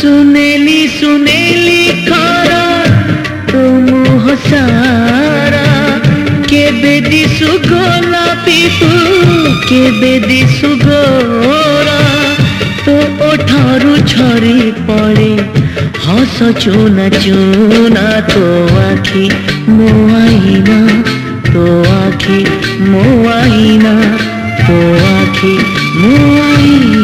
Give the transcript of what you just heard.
सुनेली सुनेली खारा तुम हसा কেবে দিছু গোলাপি তু কেবে দিছু গোরা তো ওঠারু ছড়ি পড়ে, হস চুনা চুনা, তো আখি মো আইনা তো আখি মো আইনা তো আখি মো আইনা